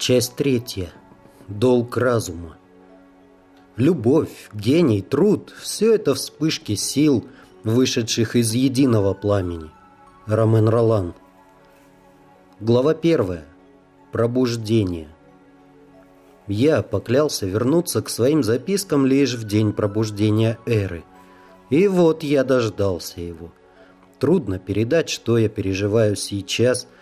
Часть третья. Долг разума. Любовь, гений, труд – все это вспышки сил, вышедших из единого пламени. Ромен Ролан. Глава первая. Пробуждение. Я поклялся вернуться к своим запискам лишь в день пробуждения эры. И вот я дождался его. Трудно передать, что я переживаю сейчас –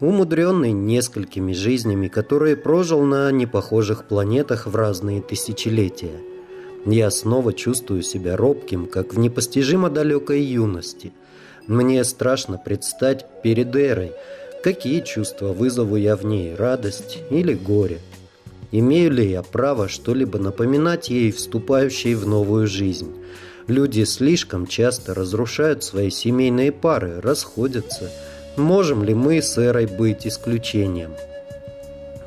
умудренный несколькими жизнями, которые прожил на непохожих планетах в разные тысячелетия. Я снова чувствую себя робким, как в непостижимо далекой юности. Мне страшно предстать перед Эрой, какие чувства вызову я в ней, радость или горе. Имею ли я право что-либо напоминать ей, вступающей в новую жизнь? Люди слишком часто разрушают свои семейные пары, расходятся – Можем ли мы с Эрой быть исключением?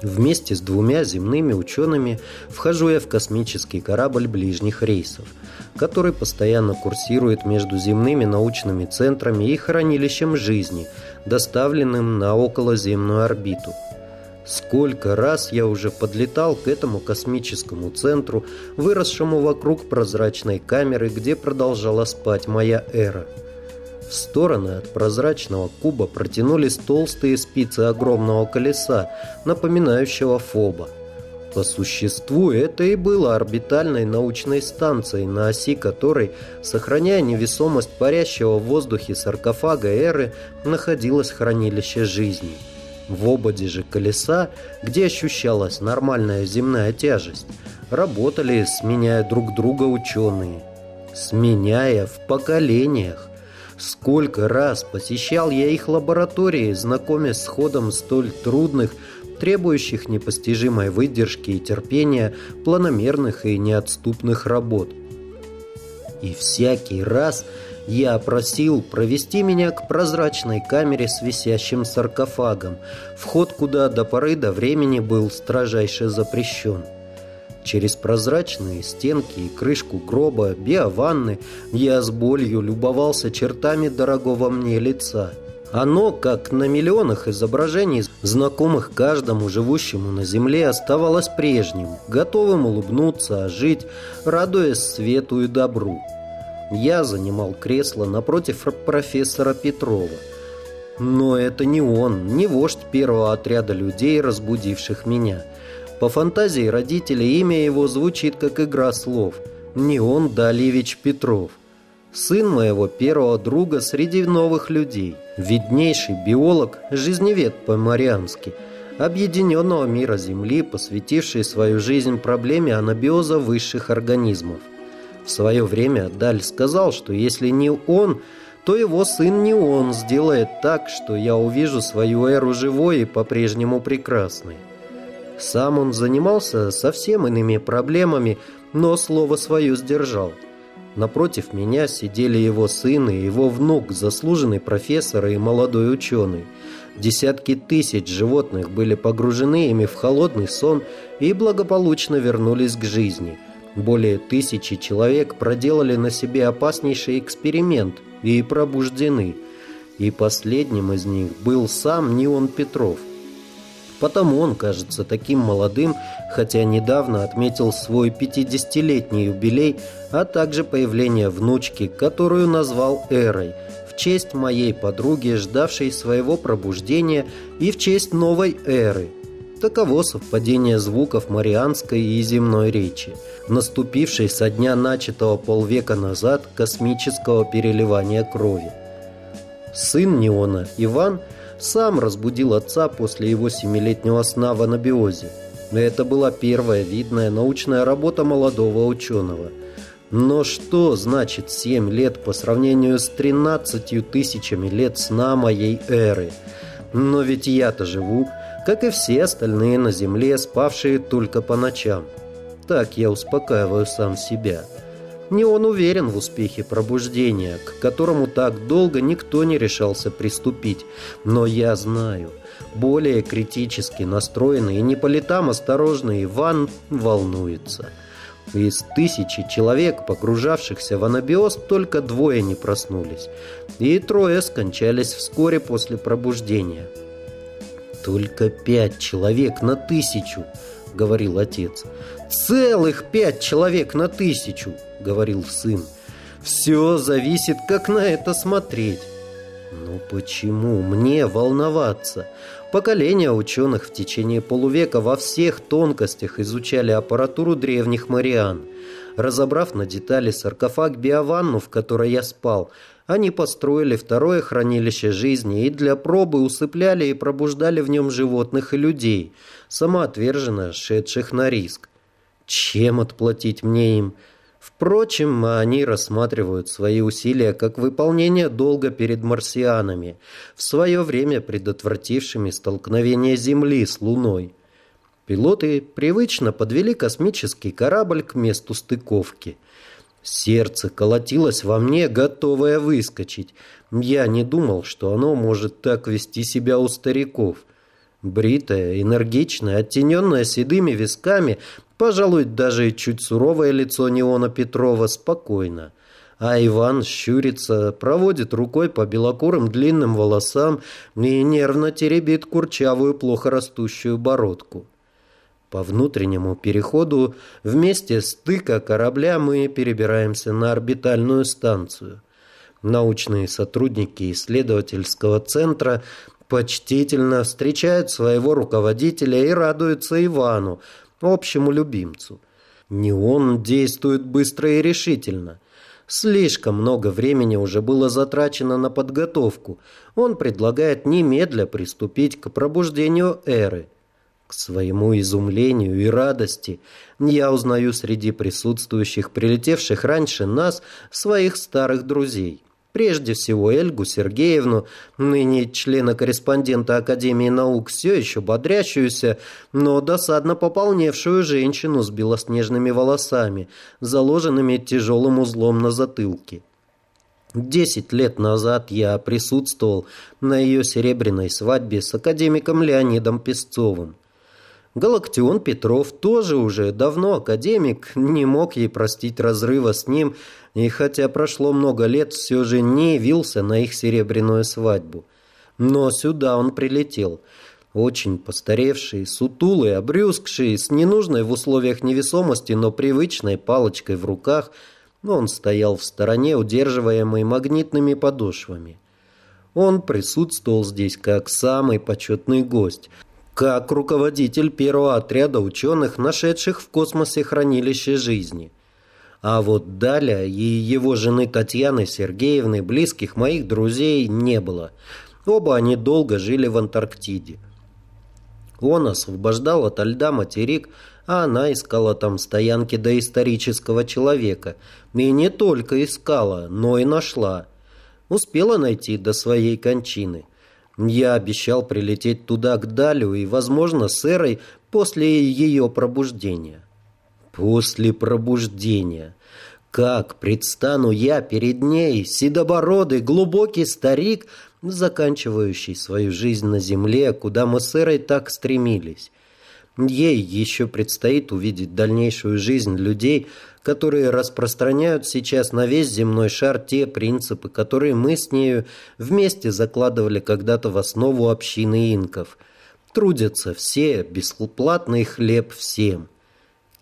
Вместе с двумя земными учеными вхожу я в космический корабль ближних рейсов, который постоянно курсирует между земными научными центрами и хранилищем жизни, доставленным на околоземную орбиту. Сколько раз я уже подлетал к этому космическому центру, выросшему вокруг прозрачной камеры, где продолжала спать моя эра – в стороны от прозрачного куба протянулись толстые спицы огромного колеса, напоминающего фоба. По существу это и было орбитальной научной станцией, на оси которой, сохраняя невесомость парящего в воздухе саркофага Эры, находилось хранилище жизни. В ободе же колеса, где ощущалась нормальная земная тяжесть, работали, сменяя друг друга ученые. Сменяя в поколениях. Сколько раз посещал я их лаборатории, знакомясь с ходом столь трудных, требующих непостижимой выдержки и терпения, планомерных и неотступных работ. И всякий раз я просил провести меня к прозрачной камере с висящим саркофагом, вход куда до поры до времени был строжайше запрещен. Через прозрачные стенки и крышку гроба, биованны, я с болью любовался чертами дорогого мне лица. Оно, как на миллионах изображений, знакомых каждому живущему на земле, оставалось прежним, готовым улыбнуться, ожить, радуясь свету и добру. Я занимал кресло напротив профессора Петрова. Но это не он, не вождь первого отряда людей, разбудивших меня – по фантазии родителей имя его звучит как игра слов. Неон Далевич Петров. Сын моего первого друга среди новых людей. Виднейший биолог, жизневед по-мариански. Объединенного мира Земли, посвятивший свою жизнь проблеме анабиоза высших организмов. В свое время Даль сказал, что если не он, то его сын не он сделает так, что я увижу свою эру живой и по-прежнему прекрасной. Сам он занимался совсем иными проблемами, но слово свое сдержал. Напротив меня сидели его сын и его внук, заслуженный профессор и молодой ученый. Десятки тысяч животных были погружены ими в холодный сон и благополучно вернулись к жизни. Более тысячи человек проделали на себе опаснейший эксперимент и пробуждены. И последним из них был сам Неон Петров – Потому он кажется таким молодым, хотя недавно отметил свой 50-летний юбилей, а также появление внучки, которую назвал Эрой, в честь моей подруги, ждавшей своего пробуждения, и в честь новой эры. Таково совпадение звуков марианской и земной речи, наступившей со дня начатого полвека назад космического переливания крови. Сын Неона, Иван – сам разбудил отца после его семилетнего сна в анабиозе. Это была первая видная научная работа молодого ученого. Но что значит 7 лет по сравнению с 13 тысячами лет сна моей эры? Но ведь я-то живу, как и все остальные на Земле, спавшие только по ночам. Так я успокаиваю сам себя. Не он уверен в успехе пробуждения, к которому так долго никто не решался приступить. Но я знаю, более критически настроенный и не по летам осторожный Иван волнуется. Из тысячи человек, погружавшихся в анабиоз, только двое не проснулись, и трое скончались вскоре после пробуждения. «Только пять человек на тысячу», — говорил отец. «Целых пять человек на тысячу», — говорил сын. «Все зависит, как на это смотреть». Но почему мне волноваться? Поколения ученых в течение полувека во всех тонкостях изучали аппаратуру древних мариан. Разобрав на детали саркофаг биованну, в которой я спал, они построили второе хранилище жизни и для пробы усыпляли и пробуждали в нем животных и людей, самоотверженно шедших на риск. Чем отплатить мне им? Впрочем, они рассматривают свои усилия как выполнение долга перед марсианами, в свое время предотвратившими столкновение Земли с Луной. Пилоты привычно подвели космический корабль к месту стыковки. Сердце колотилось во мне, готовое выскочить. Я не думал, что оно может так вести себя у стариков. Бритая, энергичная, оттененная седыми висками, пожалуй, даже чуть суровое лицо Неона Петрова спокойно. А Иван щурится, проводит рукой по белокурым длинным волосам и нервно теребит курчавую, плохо растущую бородку. По внутреннему переходу вместе стыка корабля мы перебираемся на орбитальную станцию. Научные сотрудники исследовательского центра почтительно встречают своего руководителя и радуются Ивану, общему любимцу. Не он действует быстро и решительно. Слишком много времени уже было затрачено на подготовку. Он предлагает немедля приступить к пробуждению эры. К своему изумлению и радости я узнаю среди присутствующих, прилетевших раньше нас, своих старых друзей. Прежде всего Эльгу Сергеевну, ныне члена-корреспондента Академии наук, все еще бодрящуюся, но досадно пополневшую женщину с белоснежными волосами, заложенными тяжелым узлом на затылке. Десять лет назад я присутствовал на ее серебряной свадьбе с академиком Леонидом Песцовым. Галактион Петров, тоже уже давно академик, не мог ей простить разрыва с ним, и хотя прошло много лет, все же не явился на их серебряную свадьбу. Но сюда он прилетел, очень постаревший, сутулый, обрюзгший, с ненужной в условиях невесомости, но привычной палочкой в руках, он стоял в стороне, удерживаемый магнитными подошвами. Он присутствовал здесь как самый почетный гость – как руководитель первого отряда ученых, нашедших в космосе хранилище жизни. А вот Даля и его жены Татьяны Сергеевны, близких моих друзей, не было. Оба они долго жили в Антарктиде. Он освобождал от льда материк, а она искала там стоянки доисторического человека. И не только искала, но и нашла. Успела найти до своей кончины. Я обещал прилететь туда к Далю и, возможно, с Эрой после ее пробуждения. После пробуждения. Как предстану я перед ней, седобородый, глубокий старик, заканчивающий свою жизнь на земле, куда мы с Эрой так стремились. Ей еще предстоит увидеть дальнейшую жизнь людей, которые распространяют сейчас на весь земной шар те принципы, которые мы с нею вместе закладывали когда-то в основу общины инков. Трудятся все, бесплатный хлеб всем.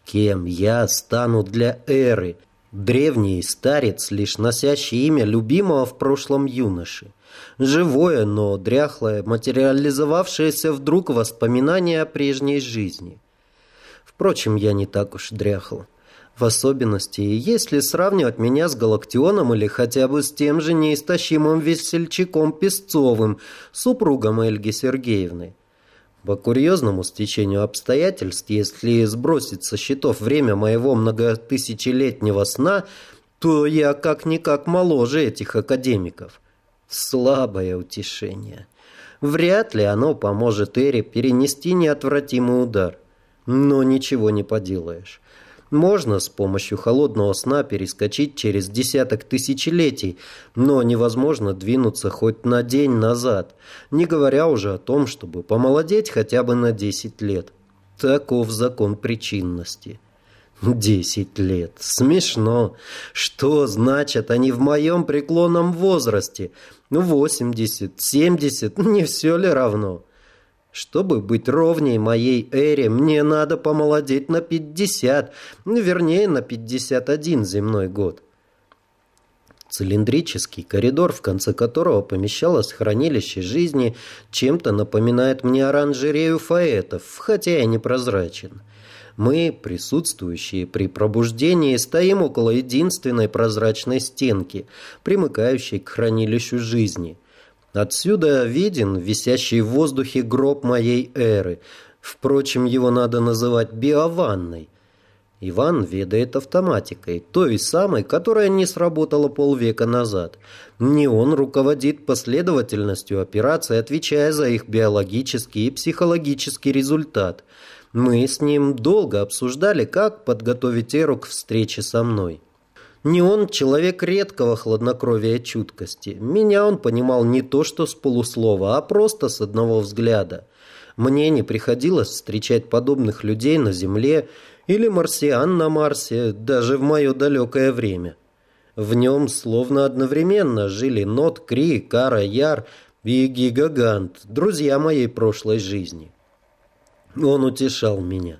Кем я стану для эры? Древний старец, лишь носящий имя любимого в прошлом юноши. Живое, но дряхлое, материализовавшееся вдруг воспоминание о прежней жизни. Впрочем, я не так уж дряхл. В особенности, если сравнивать меня с Галактионом или хотя бы с тем же неистощимым весельчаком Песцовым, супругом Эльги Сергеевны. По курьезному стечению обстоятельств, если сбросить со счетов время моего многотысячелетнего сна, то я как-никак моложе этих академиков. Слабое утешение. Вряд ли оно поможет Эре перенести неотвратимый удар. Но ничего не поделаешь. Можно с помощью холодного сна перескочить через десяток тысячелетий, но невозможно двинуться хоть на день назад, не говоря уже о том, чтобы помолодеть хотя бы на десять лет. Таков закон причинности. Десять лет. Смешно. Что значат они в моем преклонном возрасте? Восемьдесят, семьдесят, не все ли равно? Чтобы быть ровней моей эре, мне надо помолодеть на 50, вернее, на 51 земной год. Цилиндрический коридор, в конце которого помещалось хранилище жизни, чем-то напоминает мне оранжерею фаэтов, хотя и непрозрачен. Мы, присутствующие при пробуждении, стоим около единственной прозрачной стенки, примыкающей к хранилищу жизни. Отсюда виден висящий в воздухе гроб моей эры. Впрочем, его надо называть биованной. Иван ведает автоматикой, той самой, которая не сработала полвека назад. Не он руководит последовательностью операций, отвечая за их биологический и психологический результат – мы с ним долго обсуждали, как подготовить Эру к встрече со мной. Не он человек редкого хладнокровия чуткости. Меня он понимал не то что с полуслова, а просто с одного взгляда. Мне не приходилось встречать подобных людей на Земле или марсиан на Марсе, даже в мое далекое время. В нем словно одновременно жили Нот, Кри, Кара, Яр и Гигагант, друзья моей прошлой жизни. Он утешал меня.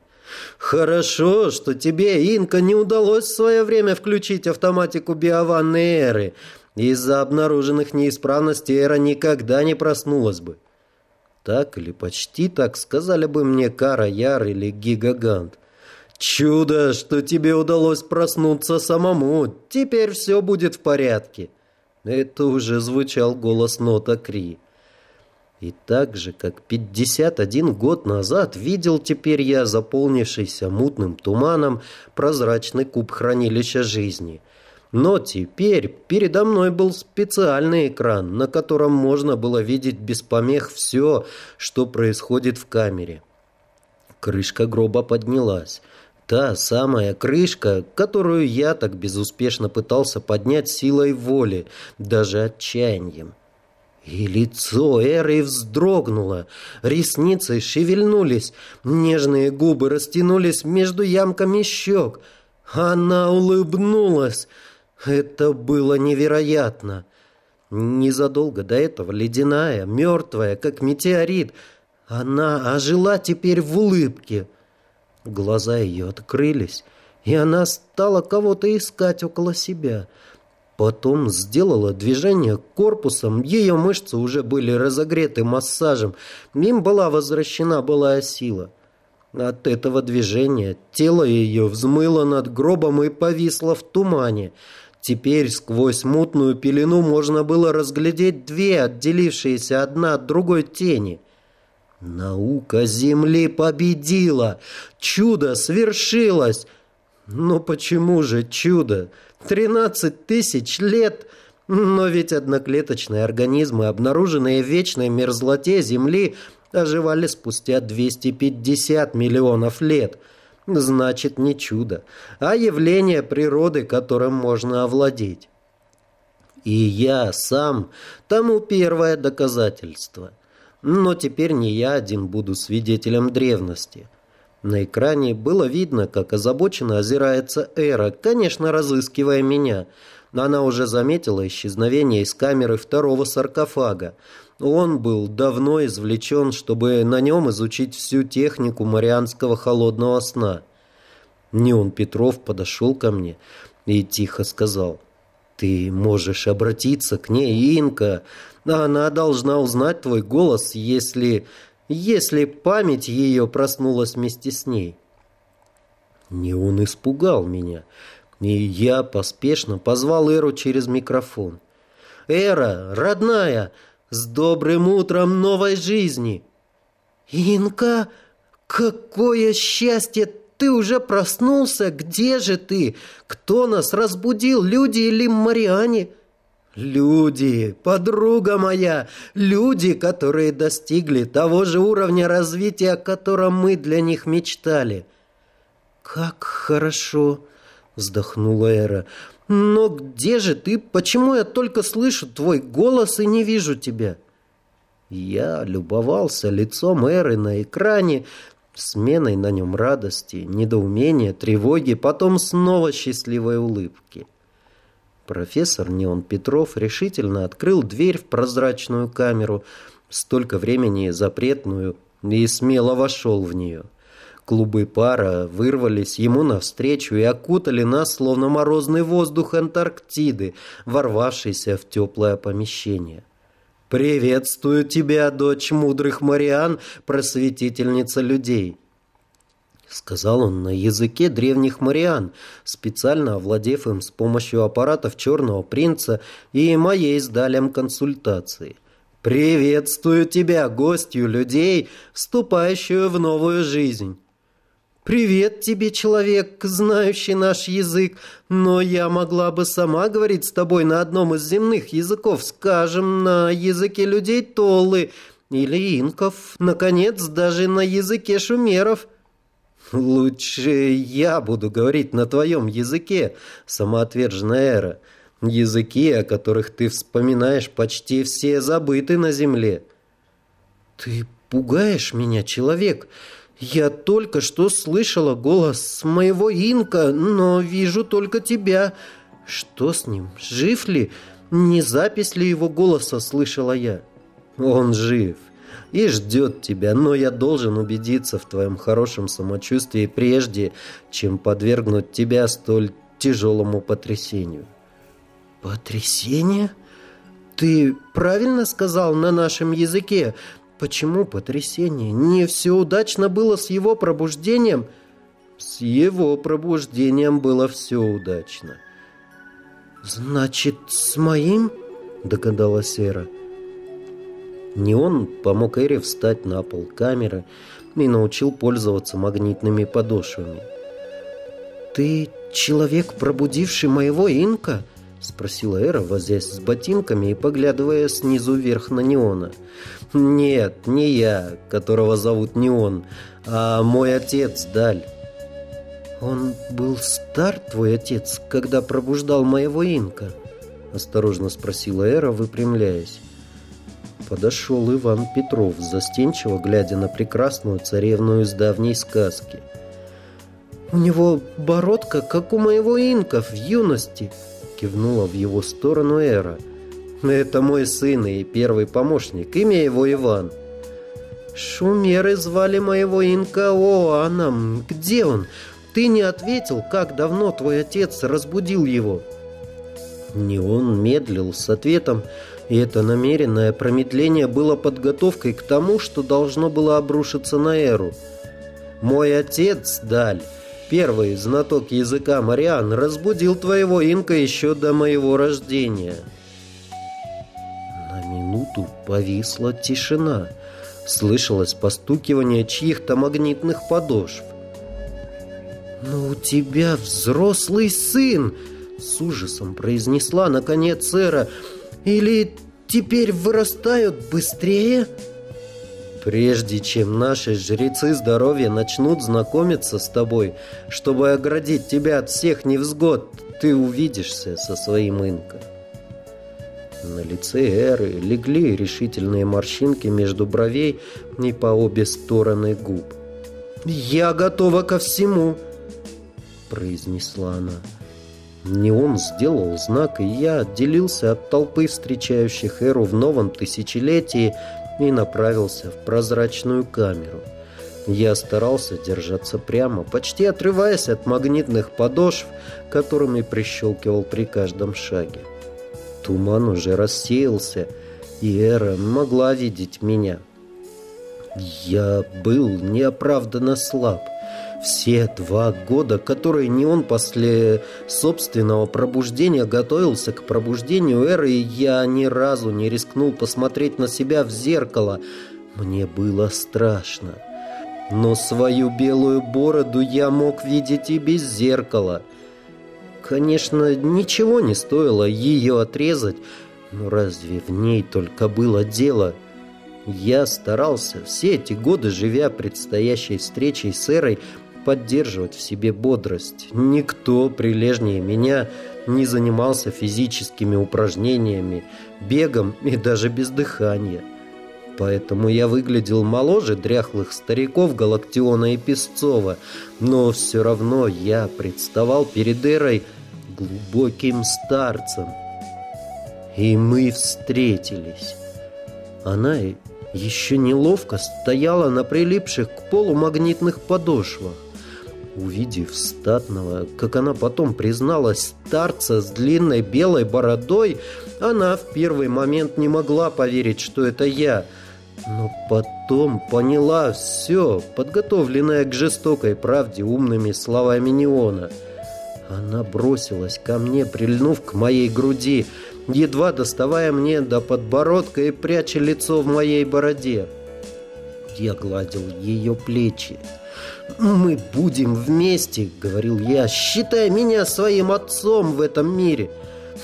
«Хорошо, что тебе, Инка, не удалось в свое время включить автоматику биованной эры. Из-за обнаруженных неисправностей эра никогда не проснулась бы». Так или почти так сказали бы мне Кара Яр или Гигагант. «Чудо, что тебе удалось проснуться самому. Теперь все будет в порядке». Это уже звучал голос Нота Кри. И так же, как 51 год назад, видел теперь я заполнившийся мутным туманом прозрачный куб хранилища жизни. Но теперь передо мной был специальный экран, на котором можно было видеть без помех все, что происходит в камере. Крышка гроба поднялась. Та самая крышка, которую я так безуспешно пытался поднять силой воли, даже отчаянием. И лицо Эры вздрогнуло, ресницы шевельнулись, нежные губы растянулись между ямками щек. Она улыбнулась. Это было невероятно. Незадолго до этого ледяная, мертвая, как метеорит, она ожила теперь в улыбке. Глаза ее открылись, и она стала кого-то искать около себя — Потом сделала движение корпусом, ее мышцы уже были разогреты массажем, им была возвращена былая сила. От этого движения тело ее взмыло над гробом и повисло в тумане. Теперь сквозь мутную пелену можно было разглядеть две отделившиеся одна от другой тени. Наука Земли победила! Чудо свершилось! Но почему же чудо? Тринадцать тысяч лет! Но ведь одноклеточные организмы, обнаруженные в вечной мерзлоте Земли, оживали спустя 250 миллионов лет. Значит, не чудо, а явление природы, которым можно овладеть. И я сам тому первое доказательство. Но теперь не я один буду свидетелем древности. На экране было видно, как озабоченно озирается Эра, конечно, разыскивая меня. Она уже заметила исчезновение из камеры второго саркофага. Он был давно извлечен, чтобы на нем изучить всю технику марианского холодного сна. Неон Петров подошел ко мне и тихо сказал, «Ты можешь обратиться к ней, Инка. Она должна узнать твой голос, если если память ее проснулась вместе с ней. Не он испугал меня, и я поспешно позвал Эру через микрофон. «Эра, родная, с добрым утром новой жизни!» «Инка, какое счастье! Ты уже проснулся? Где же ты? Кто нас разбудил, люди или Мариане?» Люди, подруга моя, люди, которые достигли того же уровня развития, о котором мы для них мечтали. Как хорошо, вздохнула Эра. Но где же ты? Почему я только слышу твой голос и не вижу тебя? Я любовался лицом Эры на экране, сменой на нем радости, недоумения, тревоги, потом снова счастливой улыбки. Профессор Неон Петров решительно открыл дверь в прозрачную камеру, столько времени запретную и смело вошел в нее. Клубы пара вырвались ему навстречу и окутали нас, словно морозный воздух Антарктиды, ворвавшийся в теплое помещение. «Приветствую тебя, дочь мудрых Мариан, просветительница людей!» Сказал он на языке древних Мариан, специально овладев им с помощью аппаратов Черного Принца и моей с Далем консультации. «Приветствую тебя, гостью людей, вступающую в новую жизнь!» «Привет тебе, человек, знающий наш язык, но я могла бы сама говорить с тобой на одном из земных языков, скажем, на языке людей Толлы или инков, наконец, даже на языке шумеров». «Лучше я буду говорить на твоем языке, самоотверженная эра. Языки, о которых ты вспоминаешь, почти все забыты на земле». «Ты пугаешь меня, человек?» «Я только что слышала голос моего инка, но вижу только тебя. Что с ним? Жив ли? Не запись ли его голоса слышала я?» «Он жив и ждет тебя, но я должен убедиться в твоем хорошем самочувствии прежде, чем подвергнуть тебя столь тяжелому потрясению». «Потрясение? Ты правильно сказал на нашем языке?» Почему потрясение? Не все удачно было с его пробуждением? С его пробуждением было все удачно. Значит, с моим? Догадалась Эра. Не он помог Эре встать на пол камеры и научил пользоваться магнитными подошвами. «Ты человек, пробудивший моего инка?» — спросила Эра, возясь с ботинками и поглядывая снизу вверх на Неона. «Нет, не я, которого зовут Неон, а мой отец Даль». «Он был стар, твой отец, когда пробуждал моего инка?» — осторожно спросила Эра, выпрямляясь. Подошел Иван Петров, застенчиво глядя на прекрасную царевну из давней сказки. «У него бородка, как у моего инка в юности», кивнула в его сторону Эра. «Это мой сын и первый помощник, имя его Иван». «Шумеры звали моего инка Оаном. Где он? Ты не ответил, как давно твой отец разбудил его?» Не он медлил с ответом, и это намеренное промедление было подготовкой к тому, что должно было обрушиться на Эру. «Мой отец, Даль, Первый знаток языка Мариан разбудил твоего инка еще до моего рождения. На минуту повисла тишина. Слышалось постукивание чьих-то магнитных подошв. «Но у тебя взрослый сын!» С ужасом произнесла наконец Эра. «Или теперь вырастают быстрее?» Прежде чем наши жрецы здоровья начнут знакомиться с тобой, чтобы оградить тебя от всех невзгод, ты увидишься со своим инком. На лице Эры легли решительные морщинки между бровей и по обе стороны губ. «Я готова ко всему!» произнесла она. Не он сделал знак, и я отделился от толпы встречающих Эру в новом тысячелетии и направился в прозрачную камеру. Я старался держаться прямо, почти отрываясь от магнитных подошв, которыми прищелкивал при каждом шаге. Туман уже рассеялся, и Эра могла видеть меня. Я был неоправданно слаб. Все два года, которые не он после собственного пробуждения готовился к пробуждению эры, я ни разу не рискнул посмотреть на себя в зеркало. Мне было страшно. Но свою белую бороду я мог видеть и без зеркала. Конечно, ничего не стоило ее отрезать, но разве в ней только было дело – я старался все эти годы, живя предстоящей встречей с Эрой, поддерживать в себе бодрость. Никто прилежнее меня не занимался физическими упражнениями, бегом и даже без дыхания. Поэтому я выглядел моложе дряхлых стариков Галактиона и Песцова, но все равно я представал перед Эрой глубоким старцем. И мы встретились. Она еще неловко стояла на прилипших к полу магнитных подошвах. Увидев статного, как она потом призналась, старца с длинной белой бородой, она в первый момент не могла поверить, что это я. Но потом поняла все, подготовленное к жестокой правде умными словами Неона. Она бросилась ко мне, прильнув к моей груди, едва доставая мне до подбородка и пряча лицо в моей бороде. Я гладил ее плечи. «Мы будем вместе», — говорил я, — «считай меня своим отцом в этом мире».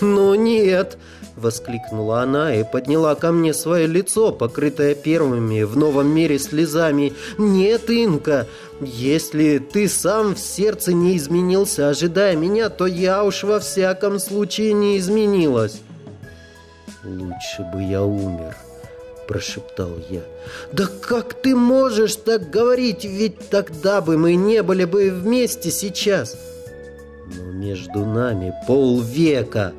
«Но нет», — воскликнула она и подняла ко мне свое лицо, покрытое первыми в новом мире слезами. «Нет, Инка, если ты сам в сердце не изменился, ожидая меня, то я уж во всяком случае не изменилась». «Лучше бы я умер», прошептал я. «Да как ты можешь так говорить? Ведь тогда бы мы не были бы вместе сейчас!» «Но между нами полвека!»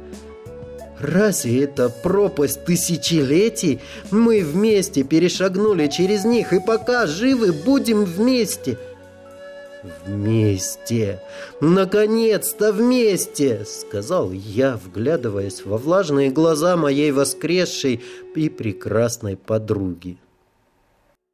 Разве это пропасть тысячелетий? Мы вместе перешагнули через них, и пока живы, будем вместе. «Вместе! Наконец-то вместе!» — сказал я, вглядываясь во влажные глаза моей воскресшей и прекрасной подруги.